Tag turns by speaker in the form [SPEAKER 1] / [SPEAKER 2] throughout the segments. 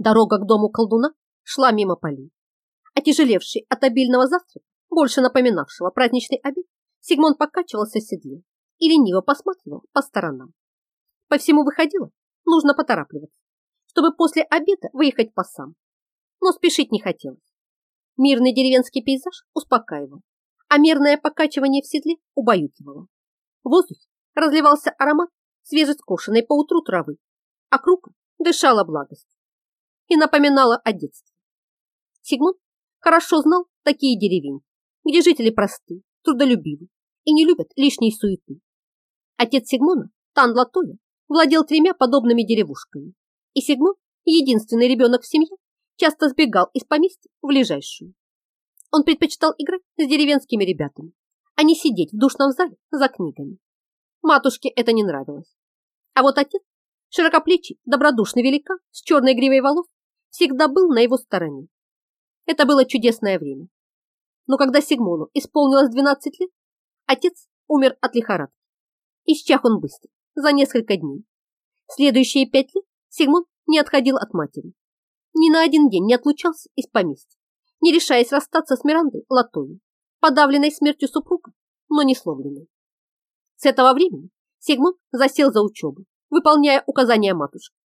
[SPEAKER 1] Дорога к дому колдуна шла мимо полей. Отяжелевший от обильного завтрака, больше напоминавшего праздничный обед, Сигмон покачивался в седле и лениво посматривал по сторонам. По всему выходило, нужно поторапливаться, чтобы после обеда выехать по сам. Но спешить не хотелось. Мирный деревенский пейзаж успокаивал, а мерное покачивание в седле убаюкивало. В воздухе разливался аромат свежескошенной поутру травы, а круга дышала благость и напоминала о детстве. Сигмунд хорошо знал такие деревень, где жители просты, трудолюбивы и не любят лишней суеты. Отец Сигмона, Тан Латоя, владел тремя подобными деревушками, и Сигмон, единственный ребенок в семье, часто сбегал из поместья в ближайшую. Он предпочитал играть с деревенскими ребятами, а не сидеть в душном зале за книгами. Матушке это не нравилось. А вот отец, широкоплечий, добродушный великан с черной гривой волос, всегда был на его стороне. Это было чудесное время. Но когда Сигмону исполнилось 12 лет, отец умер от лихорадки. Исчах он быстро, за несколько дней. Следующие пять лет Сигмон не отходил от матери. Ни на один день не отлучался из поместья, не решаясь расстаться с Мирандой Латоей, подавленной смертью супруга, но не сломленной. С этого времени Сигмон засел за учебу, выполняя указания матушки.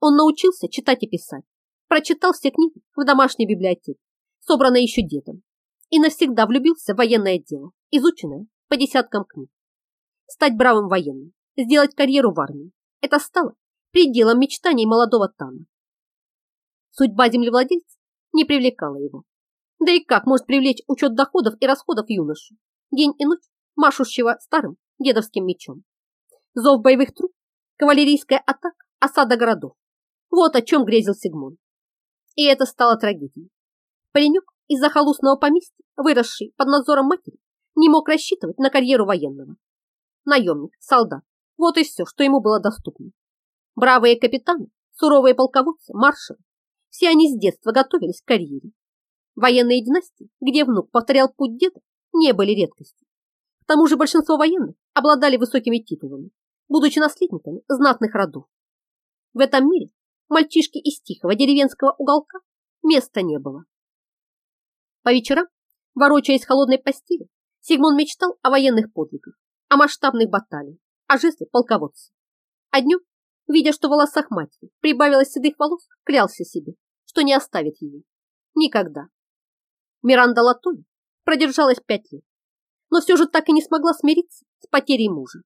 [SPEAKER 1] Он научился читать и писать, прочитал все книги в домашней библиотеке, собранной еще дедом, и навсегда влюбился в военное дело, изученное по десяткам книг. Стать бравым военным, сделать карьеру в армии – это стало пределом мечтаний молодого Тана. Судьба землевладельца не привлекала его. Да и как может привлечь учет доходов и расходов юношу, день и ночь машущего старым дедовским мечом? Зов боевых труп, кавалерийская атака, осада городов. Вот о чем грезил Сигмон. И это стало трагедией. Паренек из захолустного поместья, выросший под надзором матери, не мог рассчитывать на карьеру военного. Наемник, солдат, вот и все, что ему было доступно. Бравые капитаны, суровые полководцы, маршалы, все они с детства готовились к карьере. Военные династии, где внук повторял путь деда, не были редкостью. К тому же большинство военных обладали высокими титулами, будучи наследниками знатных родов. В этом мире мальчишки из тихого деревенского уголка места не было. По вечерам, ворочаясь в холодной постели, Сигмон мечтал о военных подвигах, о масштабных баталиях, о жесте полководца. А днем, видя, что в волосах матери прибавилось седых волос, клялся себе, что не оставит ее. Никогда. Миранда Латоя продержалась пять лет, но все же так и не смогла смириться с потерей мужа.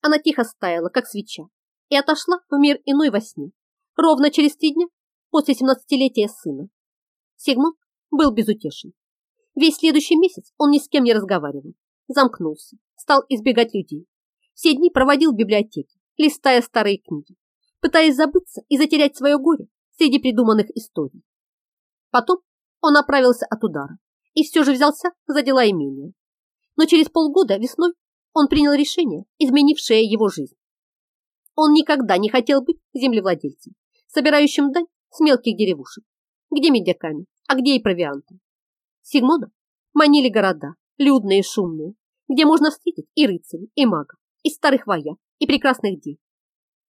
[SPEAKER 1] Она тихо стаяла, как свеча, и отошла в мир иной во сне, ровно через три дня после семнадцатилетия сына. Сигмунд был безутешен. Весь следующий месяц он ни с кем не разговаривал, замкнулся, стал избегать людей. Все дни проводил в библиотеке, листая старые книги, пытаясь забыться и затерять свое горе среди придуманных историй. Потом он оправился от удара и все же взялся за дела имения. Но через полгода весной он принял решение, изменившее его жизнь. Он никогда не хотел быть землевладельцем, собирающим дань с мелких деревушек, где медяками, а где и провиантом. Сигмона манили города, людные и шумные, где можно встретить и рыцарей, и магов, и старых вояк, и прекрасных дев.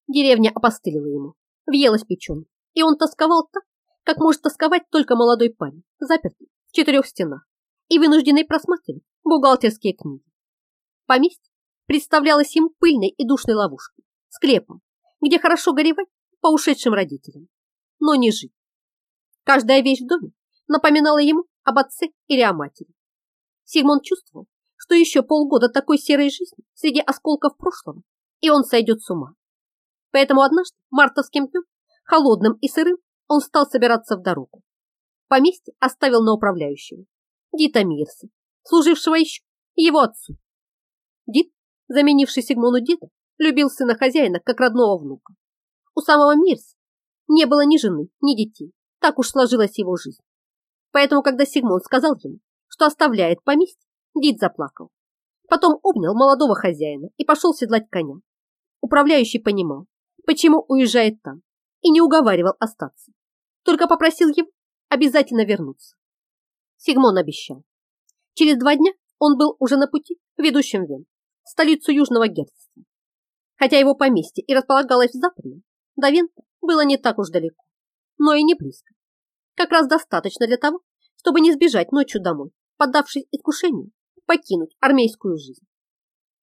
[SPEAKER 1] Деревня опостылила ему, въелась печенкой, и он тосковал так, как может тосковать только молодой парень, запертый в четырех стенах и вынужденный просматривать бухгалтерские книги. Поместье представлялось им пыльной и душной ловушкой, склепом, где хорошо горевать по ушедшим родителям, но не жить. Каждая вещь в доме напоминала ему об отце или о матери. Сигмон чувствовал, что еще полгода такой серой жизни среди осколков прошлого, и он сойдет с ума. Поэтому однажды, мартовским днем, холодным и сырым, он стал собираться в дорогу. Поместье оставил на управляющего, Дита Мирса, служившего еще его отцу. Дит, заменивший Сигмону деда, любил сына хозяина как родного внука. У самого Мирса не было ни жены, ни детей. Так уж сложилась его жизнь. Поэтому, когда Сигмон сказал ему, что оставляет поместье, Дит заплакал. Потом обнял молодого хозяина и пошел седлать коня. Управляющий понимал, почему уезжает там, и не уговаривал остаться. Только попросил его обязательно вернуться. Сигмон обещал. Через два дня он был уже на пути, ведущем Вен, столицу Южного герцогства. Хотя его поместье и располагалось в Западном, до Вента было не так уж далеко. но и не близко. Как раз достаточно для того, чтобы не сбежать ночью домой, поддавшись искушению покинуть армейскую жизнь.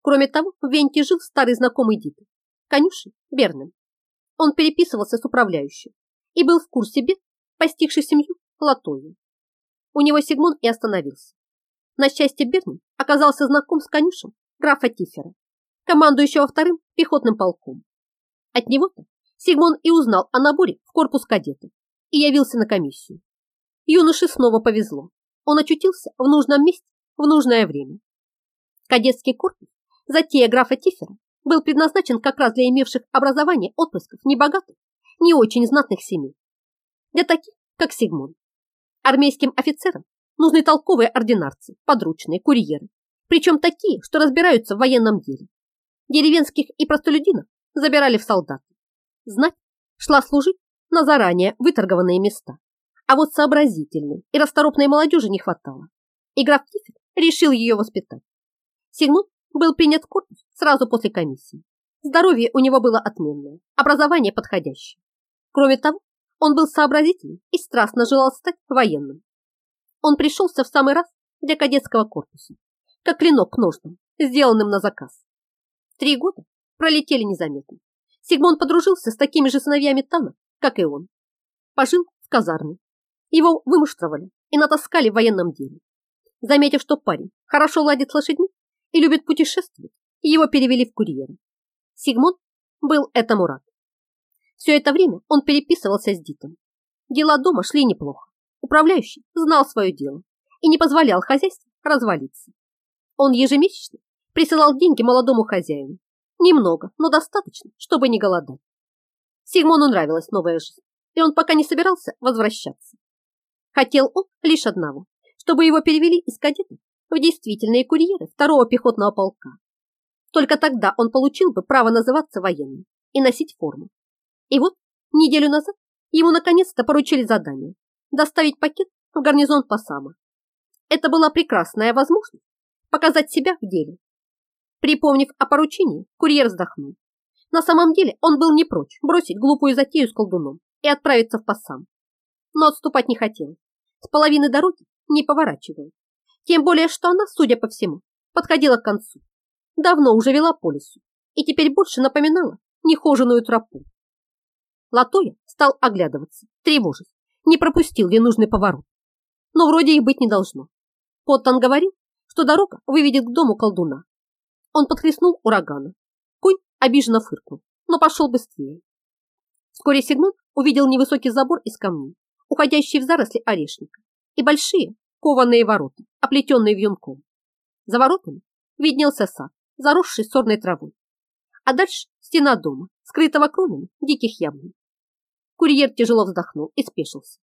[SPEAKER 1] Кроме того, в Венте жил старый знакомый Диты, конюшей Берным. Он переписывался с управляющим и был в курсе бед, постигшей семью Латою. У него Сигмон и остановился. На счастье Бернин оказался знаком с конюшем графа Тифера, командующего вторым пехотным полком. От него-то Сигмон и узнал о наборе в корпус кадетов и явился на комиссию. Юноше снова повезло. Он очутился в нужном месте в нужное время. Кадетский корпус, затея графа Тифера, был предназначен как раз для имевших образование отпрысков небогатых, не очень знатных семей. Для таких, как Сигмон. Армейским офицерам нужны толковые ординарцы, подручные, курьеры, причем такие, что разбираются в военном деле. Деревенских и простолюдинов забирали в солдаты. Знать шла служить на заранее выторгованные места. А вот сообразительной и расторопной молодежи не хватало. И граф Кифер решил ее воспитать. Сигмунд был принят в корпус сразу после комиссии. Здоровье у него было отменное, образование подходящее. Кроме того, он был сообразительным и страстно желал стать военным. Он пришелся в самый раз для кадетского корпуса, как клинок к ножнам, сделанным на заказ. Три года пролетели незаметно. Сигмон подружился с такими же сыновьями Тана, как и он. Пожил в казарме. Его вымуштровали и натаскали в военном деле. Заметив, что парень хорошо ладит с лошадьми и любит путешествовать, его перевели в курьеры. Сигмон был этому рад. Все это время он переписывался с Дитом. Дела дома шли неплохо. Управляющий знал свое дело и не позволял хозяйству развалиться. Он ежемесячно присылал деньги молодому хозяину. Немного, но достаточно, чтобы не голодать. Сигмону нравилась новая жизнь, и он пока не собирался возвращаться. Хотел он лишь одного, чтобы его перевели из кадетов в действительные курьеры второго пехотного полка. Только тогда он получил бы право называться военным и носить форму. И вот неделю назад ему наконец-то поручили задание доставить пакет в гарнизон Пасама. Это была прекрасная возможность показать себя в деле. Припомнив о поручении, курьер вздохнул. На самом деле он был не прочь бросить глупую затею с колдуном и отправиться в Пассам. Но отступать не хотел. С половины дороги не поворачивая. Тем более, что она, судя по всему, подходила к концу. Давно уже вела по лесу и теперь больше напоминала нехоженую тропу. Латоя стал оглядываться, тревожась, не пропустил ли нужный поворот. Но вроде их быть не должно. Поттон говорил, что дорога выведет к дому колдуна. Он подхлестнул урагана. Конь обиженно фыркнул, но пошел быстрее. Вскоре Сигмон увидел невысокий забор из камней, уходящий в заросли орешника, и большие кованые ворота, оплетенные вьюнком. За воротами виднелся сад, заросший сорной травой, а дальше стена дома, скрытого кронами диких яблонь. Курьер тяжело вздохнул и спешился.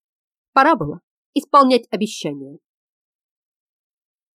[SPEAKER 1] Пора было исполнять обещание.